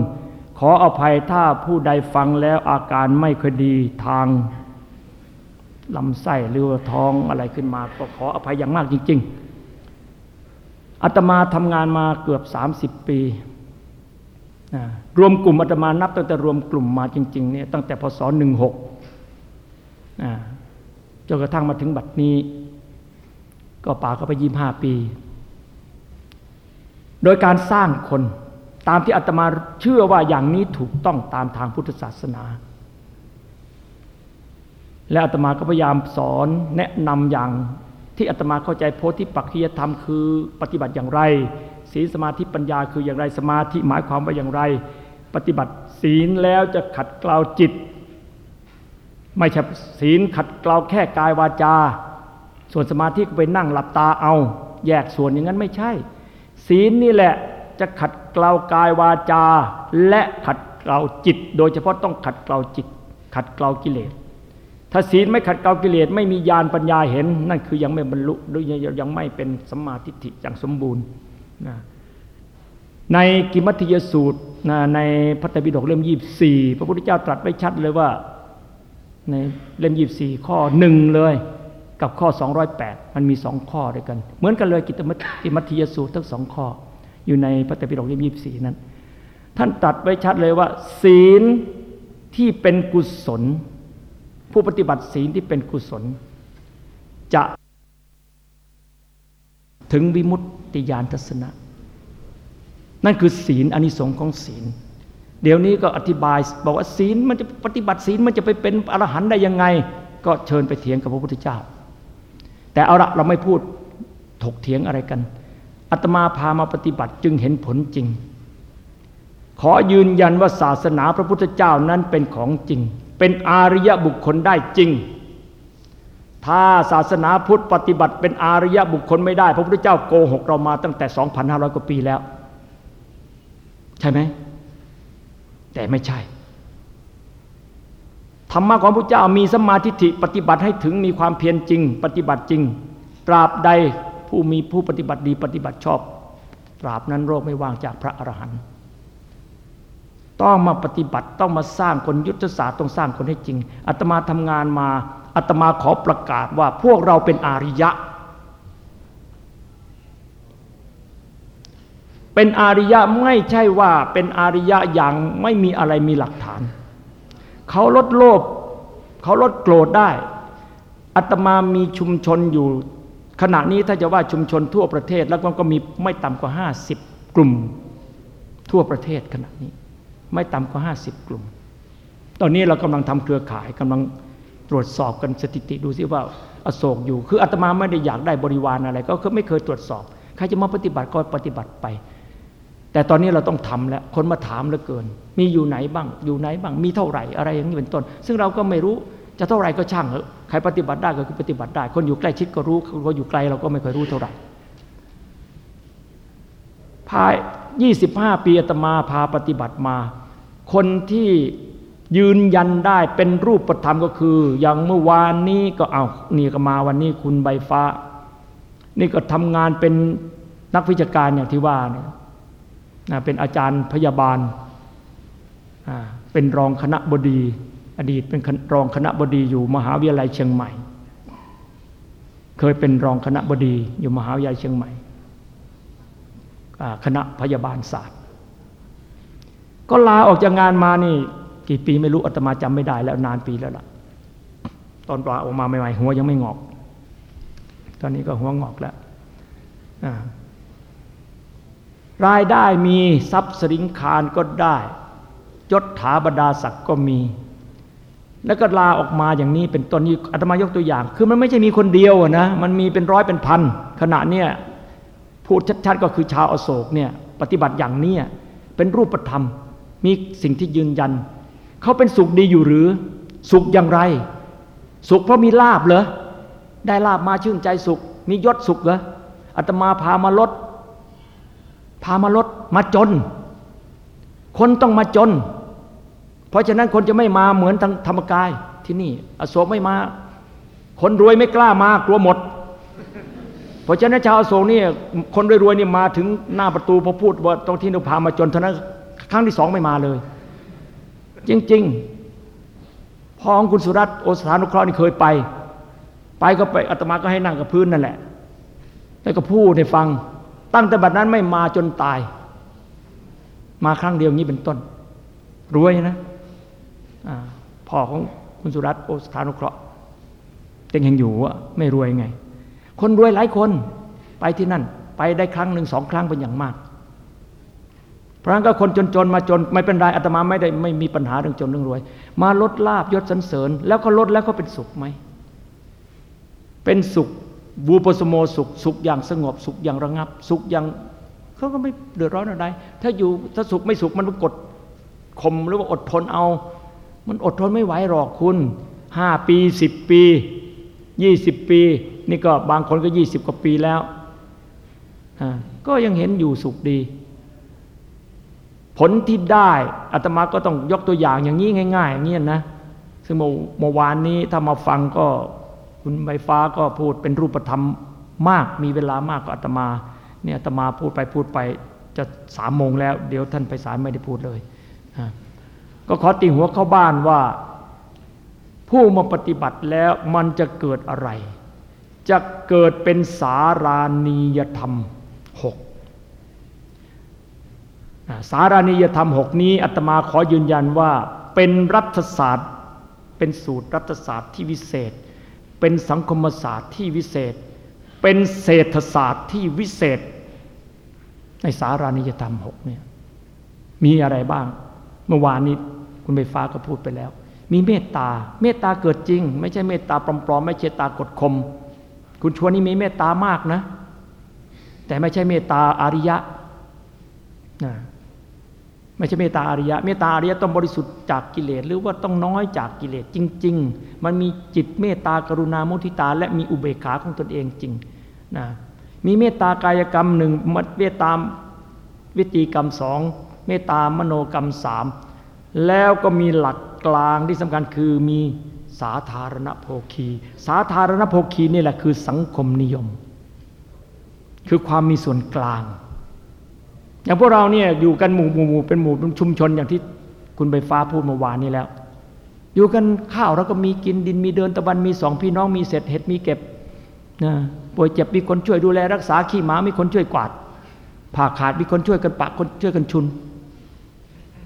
ขออภัยถ้าผู้ใดฟังแล้วอาการไม่คดีทางลำไส้หรือท้องอะไรขึ้นมา ก็ขออภัยอย่างมากจริง ๆ อาตมาทำงานมาเกือบ 30 ปีรวมกลุ่มอาตมานับตั้งแต่รวมกลุ่มมาจริงๆเนี่ยตั้งแต่พศ 16จนกระทั่งมาถึงบัดนี้ ก็ป่าก็ไปยี่ห้าปี โดยการสร้างคนตามที่อาตมาเชื่อว่าอย่างนี้ถูกต้องตามทางพุทธศาสนา และอาตมาก็พยายามสอนแนะนำอย่าง ที่อาตมาเข้าใจโพธิปักขียธรรมคือปฏิบัติอย่างไร ศีลสมาธิปัญญาคืออย่างไรสมาธิหมายความว่าอย่างไร ปฏิบัติศีลแล้วจะขัดเกลาจิต ไม่ใช่ศีลขัดเกลาแค่กายวาจา ส่วนสมาธิก็ไปนั่งหลับตาเอา แยกส่วนอย่างนั้นไม่ใช่ ศีลนี่แหละจะขัดเกลากายวาจา และขัดเกลาจิต โดยเฉพาะต้องขัดเกลาจิต ขัดเกลากิเลส ถ้าศีลไม่ขัดเกลากิเลสไม่มีญาณปัญญาเห็น นั่นคือยังไม่บรรลุหรือยังไม่เป็นสัมมาทิฏฐิอย่างสมบูรณ์นะในกิมัติยสูตรนะในพระไตรปิฎกเล่มยี่สี่พระพุทธเจ้าตรัสไว้ชัดเลยว่า ในเล่มยีบสี่ข้อหนึ่งเลย กับข้อ 208 มันมีสองข้อด้วยกัน เหมือนกันเลยกิตติมัธยสูตรทั้งสองข้อ อยู่ในพระไตรปิฎกเล่มยีบสี่นั้น ท่านตัดไว้ชัดเลยว่า ศีลที่เป็นกุศล ผู้ปฏิบัติศีลที่เป็นกุศล จะถึงวิมุตติญาณทัศนะ นั่นคือศีลอนิสงค์ของศีล เดี๋ยวนี้ก็อธิบายบอกว่าศีลมันจะปฏิบัติศีลมันจะไปเป็นอรหันต์ได้ยังไง ก็เชิญไปเถียงกับพระพุทธเจ้า แต่เอาละเราไม่พูดถกเถียงอะไรกันอาตมาพามาปฏิบัติจึงเห็นผลจริง ขอยืนยันว่าศาสนาพระพุทธเจ้านั้นเป็นของจริง เป็นอาริยบุคคลได้จริง ถ้าศาสนาพุทธปฏิบัติเป็นอาริยบุคคลไม่ได้ พระพุทธเจ้าโกหกเรามาตั้งแต่ 2,500 กว่าปีแล้ว ใช่ไหม แต่ไม่ใช่ธรรมะของพระเจ้ามีสมาธิิปฏิบัติให้ถึงมีความเพียรจริง ปฏิบัติจริง ตราบใดผู้มีผู้ปฏิบัติดีปฏิบัติชอบ ตราบนั้นโรคไม่ว่างจากพระอรหันต์ ต้องมาปฏิบัติต้องมาสร้างคนยุทธศาสตร์ต้องสร้างคนให้จริงอาตมาทำงานมาอาตมาขอประกาศว่าพวกเราเป็นอาริยะ เป็นอาริยะไม่ใช่ว่าเป็นอาริยะอย่างไม่มีอะไรมีหลักฐาน เขาลดโลภเขาลดโกรธได้อัตมามีชุมชนอยู่ ขณะนี้ถ้าจะว่าชุมชนทั่วประเทศแล้วก็มีไม่ต่ำกว่าห้าสิบกลุ่มทั่วประเทศขณะนี้ ไม่ต่ำกว่าห้าสิบกลุ่ม ตอนนี้เรากำลังทำเครือข่ายกำลังตรวจสอบกันสถิติดูซิว่าอโศกอยู่ คืออาตมาไม่ได้อยากได้บริวารอะไร ก็ไม่เคยตรวจสอบ ใครจะมาปฏิบัติก็ปฏิบัติไป แต่ตอนนี้เราต้องทำแล้ว คนมาถามเหลือเกิน มีอยู่ไหนบ้าง อยู่ไหนบ้าง มีเท่าไหร่อะไรอย่างนี้เป็นต้น ซึ่งเราก็ไม่รู้จะเท่าไหร่ก็ช่างเถอะ ใครปฏิบัติได้ก็คือปฏิบัติได้ คนอยู่ใกล้ชิดก็รู้ คนอยู่ไกลเราก็ไม่เคยรู้เท่าไหร่ภายยี่สิบห้าปีอาตมาพาปฏิบัติมา คนที่ยืนยันได้เป็นรูปธรรมก็คือ อย่างเมื่อวานนี้ก็เอานี่ก็มาวันนี้คุณใบฟ้า นี่ก็ทำงานเป็นนักวิชาการอย่างที่ว่าเนี่ยเป็นอาจารย์พยาบาล เป็นรองคณะบดี อดีตเป็นรองคณะบดีอยู่มหาวิทยาลัยเชียงใหม่ เคยเป็นรองคณะบดีอยู่มหาวิทยาลัยเชียงใหม่ คณะพยาบาลศาสตร์ ก็ลาออกจากงานมานี่ กี่ปีไม่รู้อาตมาจำไม่ได้ แล้วนานปีแล้วล่ะ ตอนปลาออกมาใหม่ๆหัวยังไม่งอก ตอนนี้ก็หัวงอกแล้วรายได้มีทรัพย์สินคารก็ได้ยศถาบรรดาศักดิ์ก็มี แล้วก็ลาออกมาอย่างนี้เป็นต้นนี้อาตมายกตัวอย่าง คือมันไม่ใช่มีคนเดียวนะมันมีเป็นร้อยเป็นพันขณะเนี้ยพูดชัดๆก็คือชาวอโศกเนี่ยปฏิบัติอย่างนี้เป็นรูปธรรม มีสิ่งที่ยืนยัน เขาเป็นสุขดีอยู่หรือ สุขอย่างไร สุขเพราะมีลาบเหรอ ได้ลาบมาชื่นใจสุข มียศสุขเหรออาตมาพามาลด พามาลดมาจน คนต้องมาจน เพราะฉะนั้นคนจะไม่มาเหมือนทางธรรมกายที่นี่ อโศกไม่มา คนรวยไม่กล้ามากลัวหมดเพราะฉะนั้นชาวอโศกนี่คนรวยๆนี่มาถึงหน้าประตูพอพูดว่าตรงที่นุพามาจนเท่านั้น ครั้งที่สองไม่มาเลย จริง ๆพ่อของคุณสุรัตน์โอสถานุเคราะห์นี่เคยไป ไปก็ไปอาตมาก็ให้นั่งกับพื้นนั่นแหละ แล้วก็พูดให้ฟัง ตั้งแต่บัดนั้นไม่มาจนตาย มาครั้งเดียวนี้เป็นต้นรวยนะพ่อของคุณสุรัตน์โอสถานุเคราะห์เต็งยังอยู่อะไม่รวยไง คนรวยหลายคนไปที่นั่น ไปได้ครั้งหนึ่งสองครั้งเป็นอย่างมาก เพราะงั้นก็คนจนๆมาจนไม่เป็นไรอาตมาไม่ได้ไม่มีปัญหาเรื่องจนเรื่องรวย มาลดลาบยศสันเสริญ แล้วก็ลดแล้วก็เป็นสุขไหม เป็นสุขบูปสโมสุข สุขอย่างสงบ สุขอย่างระงับ สุขอย่างเขาก็ไม่เดือดร้อนอะไร ถ้าอยู่ถ้าสุขไม่สุขมันกดข่มหรือว่าอดทนเอา มันอดทนไม่ไหวหรอกคุณห้าปีสิบปียี่สิบปี นี่ก็บางคนก็ยี่สิบกว่าปีแล้วก็ยังเห็นอยู่สุขดี ผลที่ได้อาตมาก็ต้องยกตัวอย่างอย่างนี้ง่ายๆอย่างนี้นะซึ่งเมื่อวานนี้ถ้ามาฟังก็คุณใบฟ้าก็พูดเป็นรูปธรรมมากมีเวลามากกว่าอาตมาเนี่ยอาตมาพูดไปพูดไปจะสามโมงแล้ว เดี๋ยวท่านไปสารไม่ได้พูดเลยก็ขอติหัวเข้าบ้านว่า ผู้มาปฏิบัติแล้วมันจะเกิดอะไร จะเกิดเป็นสารานียธรรมหก สารานียธรรมหกนี้อาตมาขอยืนยันว่าเป็นรัฐศาสตร์ เป็นสูตรรัฐศาสตร์ที่วิเศษ เป็นสังคมศาสตร์ที่วิเศษ เป็นเศรษฐศาสตร์ที่วิเศษ ในสารานิยธรรมหกเนี่ยมีอะไรบ้าง เมื่อวานนี้คุณใบฟ้าก็พูดไปแล้ว มีเมตตา เมตตาเกิดจริง ไม่ใช่เมตตาปลอมๆไม่ใช่ตากดคม คุณชวนนี่มีเมตตามากนะ แต่ไม่ใช่เมตตาอาริยะนะ ไม่ใช่เมตตาอริยะ เมตตาอริยะต้องบริสุทธิ์จากกิเลสหรือว่าต้องน้อยจากกิเลสจริง ๆ มันมีจิตเมตตากรุณามุทิตา และมีอุเบกขาของตนเองจริงนะมีเมตตากายกรรมหนึ่งเมตตาวิตีกรรมสองเมตตามโนกรรมสามแล้วก็มีหลักกลางที่สำคัญคือมีสาธารณโภคี สาธารณโภคีนี่แหละคือสังคมนิยม คือความมีส่วนกลาง อย่างพวกเราเนี่ยอยู่กันหมู่หมู่หมู่เป็นหมู่เป็นชุมชนอย่างที่คุณใบฟ้าพูดเมื่อวานนี้แล้ว อยู่กันข้าวเราก็มีกินดินมีเดินตะวันมีสองพี่น้องมีเศษเห็ดมีเก็บนะป่วยเจ็บมีคนช่วยดูแลรักษาขี้หมามีคนช่วยกวาดผ่าขาดมีคนช่วยกันปะคนช่วยกันชุน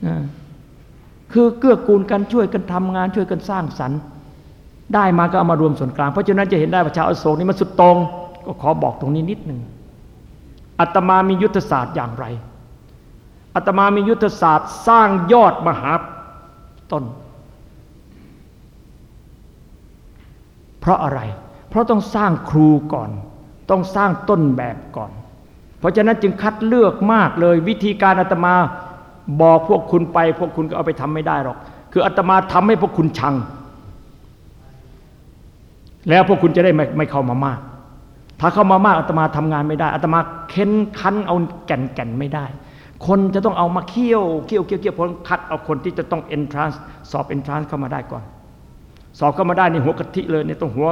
นะคือเกื้อกูลกันช่วยกันทำงานช่วยกันสร้างสรรค์ ได้มาก็เอามารวมส่วนกลาง เพราะฉะนั้นจะเห็นได้ว่าชาอโศกนี่มันสุดตรง ก็ขอบอกตรงนี้นิดหนึ่ง อาตมามียุทธศาสตร์อย่างไรอาตมามียุทธศาสตร์สร้างยอดมหาต้น เพราะอะไร เพราะต้องสร้างครูก่อน ต้องสร้างต้นแบบก่อน เพราะฉะนั้นจึงคัดเลือกมากเลย วิธีการอาตมาบอกพวกคุณไป พวกคุณก็เอาไปทำไม่ได้หรอก คืออาตมาทำให้พวกคุณชัง แล้วพวกคุณจะได้ไม่ไม่เข้ามามาก ถ้าเข้ามามากอาตมาทำงานไม่ได้อาตมาเค้นคั้นเอาแก่นแก่นไม่ได้ คนจะต้องเอามาเคี่ยวเคี่ยวเคี่ยวเคี่ยวพลคัดเอาคนที่จะต้องเอนทรานส์สอบเอนทรานส์เข้ามาได้ก่อน สอบเข้ามาได้ในหัวกะทิเลยในต้องหัว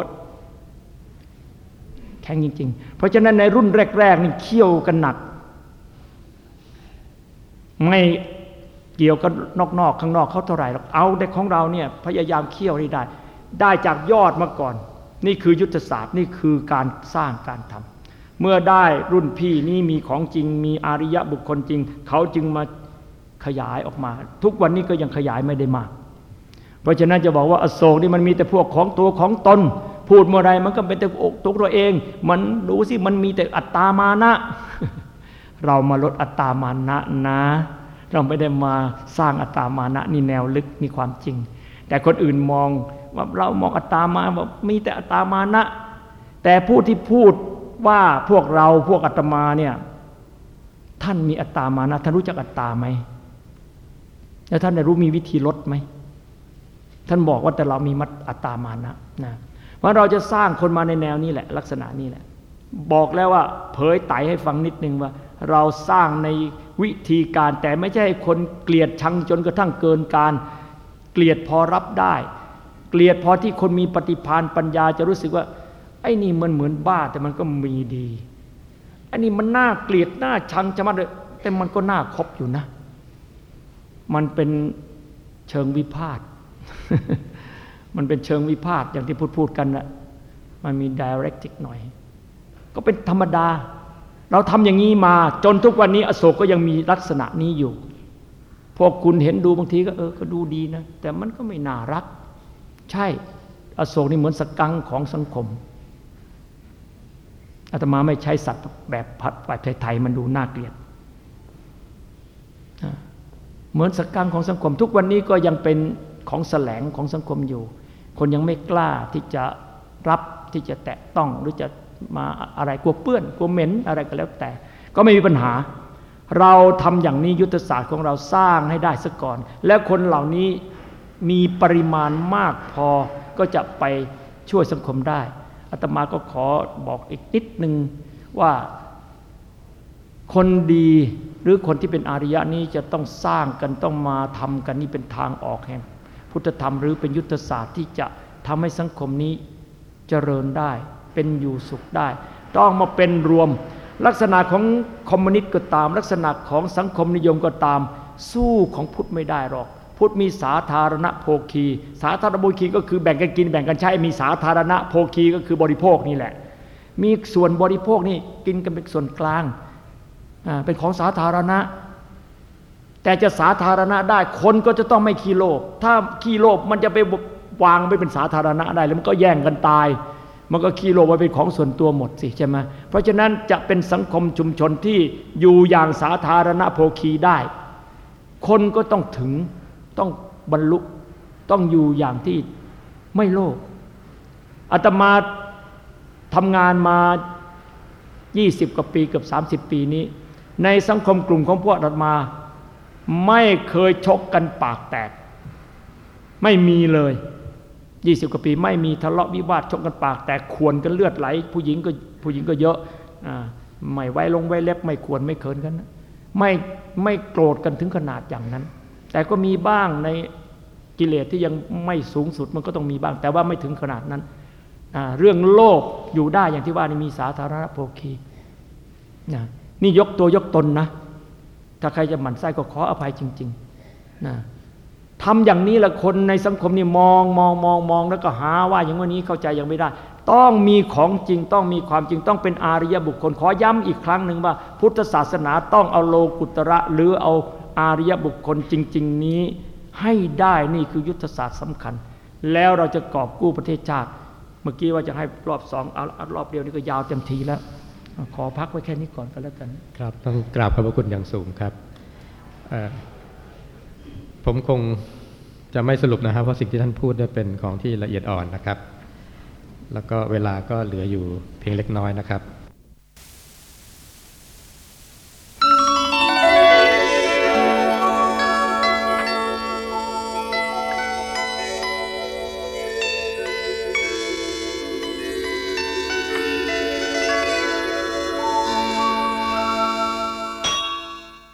แข็งจริง ๆ เพราะฉะนั้นในรุ่นแรก ๆ นี่เคี่ยวกันหนัก ไม่เกี่ยวกับนอกๆข้างนอกเขาเท่าไหร่หรอกเอาแต่ของเราเนี่ยพยายามเคี่ยวให้ได้ ได้จากยอดมาก่อน นี่คือยุทธศาสตร์นี่คือการสร้างการทำเมื่อได้รุ่นพี่นี่มีของจริง มีอาริยะบุคคลจริง เขาจึงมาขยายออกมา ทุกวันนี้ก็ยังขยายไม่ได้มาก เพราะฉะนั้นจะบอกว่าอโศกนี่มันมีแต่พวกของตัวของตน พูดเมื่อไรมันก็เป็นแต่อกตัวเราเอง มันดูสิมันมีแต่อัตตามานะ เรามาลดอัตตามานะนะ เราไม่ได้มาสร้างอัตตามานะนี่แนวลึกนี่ความจริง แต่คนอื่นมอง ว่าเรามองอัตตามาว่ามีแต่อัตตามานะ แต่ผู้ที่พูดว่าพวกเราพวกอัตมาเนี่ยท่านมีอัตตามานะท่านรู้จักอัตตาไหมแล้วท่านได้รู้มีวิธีลดไหมท่านบอกว่าแต่เรามีมัตอัตตามานะนะว่าเราจะสร้างคนมาในแนวนี้แหละ ลักษณะนี้แหละ บอกแล้วว่า เผยไตให้ฟังนิดนึงว่า เราสร้างในวิธีการแต่ไม่ใช่คนเกลียดชังจนกระทั่งเกินการเกลียดพอรับได้ เกลียดพอที่คนมีปฏิภาณปัญญาจะรู้สึกว่า ไอ้นี่มันเหมือนบ้าแต่มันก็มีดีไอันนี้มันน่าเกลียดน่าชังจะมาเลยแต่มันก็น่าคบอยู่นะ มันเป็นเชิงวิพาทมันเป็นเชิงวิพากษ์อย่างที่พูดพูดกันนะมันมีดิเรกติกหน่อย ก็เป็นธรรมดา เราทำอย่างนี้มา จนทุกวันนี้ อโศกก็ยังมีลักษณะนี้อยู่ พวกคุณเห็นดูบางทีก็เออก็ดูดีนะ แต่มันก็ไม่น่ารัก ใช่ อโศกนี่เหมือนสกังของสังคมอาตมาไม่ใช้สัตว์แบบพัดแบบไทยๆมันดูน่าเกลียด เหมือนสกังของสังคม ทุกวันนี้ก็ยังเป็นของแสลงของสังคมอยู่ คนยังไม่กล้าที่จะรับที่จะแตะต้องหรือจะมาอะไรกลัวเปื้อนกลัวเหม็นอะไรก็แล้วแต่ ก็ไม่มีปัญหา เราทำอย่างนี้ยุทธศาสตร์ของเราสร้างให้ได้ซะก่อน แล้วคนเหล่านี้ มีปริมาณมากพอก็จะไปช่วยสังคมได้อาตมาก็ขอบอกอีกนิดนึงว่าคนดีหรือคนที่เป็นอาริยะนี้จะต้องสร้างกันต้องมาทำกันนี่เป็นทางออกแห่ง พุทธธรรมหรือเป็นยุทธศาสตร์ที่จะทำให้สังคมนี้เจริญได้ เป็นอยู่สุขได้ ต้องมาเป็นรวม ลักษณะของคอมมิวนิสต์ก็ตาม ลักษณะของสังคมนิยมก็ตาม สู้ของพุทธไม่ได้หรอก พุทธมีสาธารณโภคี สาธารณโภคีก็คือแบ่งกันกินแบ่งกันใช้ มีสาธารณโภคีก็คือบริโภคนี่แหละ มีส่วนบริโภคนี่กินกันเป็นส่วนกลาง เป็นของสาธารณะ แต่จะสาธารณะได้คนก็จะต้องไม่ขี้โลภ ถ้าขี้โลภมันจะไปวางไปเป็นสาธารณะได้แล้วมันก็แย่งกันตาย มันก็ขี้โลภไปเป็นของส่วนตัวหมดสิใช่ไหมเพราะฉะนั้นจะเป็นสังคมชุมชนที่อยู่อย่างสาธารณโภคีได้ คนก็ต้องถึง ต้องบรรลุต้องอยู่อย่างที่ไม่โลภอาตมาทำงานมา 20 กว่าปีเกือบ30 ปีนี้ ในสังคมกลุ่มของพวกอาตมา ไม่เคยชกกันปากแตก ไม่มีเลยยี่สิบกว่าปีไม่มีทะเลาะวิวาทชกกันปากแตกขวนกันเลือดไหล ผู้หญิงก็ผู้หญิงก็เยอะอไม่ไว้ลงไว้เล็บไม่ควรไม่เคินกันไม่ไม่โกรธกันถึงขนาดอย่างนั้น แต่ก็มีบ้างในกิเลสที่ยังไม่สูงสุดมันก็ต้องมีบ้าง แต่ว่าไม่ถึงขนาดนั้น เรื่องโลภอยู่ได้อย่างที่ว่านี่มีสาธารณโภคีนี่ยกตัวยกตนนะ ถ้าใครจะหมั่นไส้ก็ขออภัยจริงๆนะทำอย่างนี้ละคนในสังคมนี่มองมองมองมองแล้วก็หาว่าอย่างวันนี้เข้าใจยังไม่ได้ ต้องมีของจริงต้องมีความจริงต้องเป็นอาริยบุคคลขอย้ำอีกครั้งหนึ่งว่า พุทธศาสนาต้องเอาโลกุตระหรือเอา อาริยบุคคลจริง ๆ นี้ให้ได้นี่คือยุทธศาสตร์สำคัญ แล้วเราจะกอบกู้ประเทศชาติ เมื่อกี้ว่าจะให้รอบสองเอารอบเดียวนี่ก็ยาวเต็มทีแล้ว ขอพักไว้แค่นี้ก่อนก็แล้วกัน ครับต้องกราบขอบพระคุณอย่างสูงครับ ผมคงจะไม่สรุปนะครับเพราะสิ่งที่ท่านพูดเป็นของที่ละเอียดอ่อนนะครับ แล้วก็เวลาก็เหลืออยู่เพียงเล็กน้อยนะครับ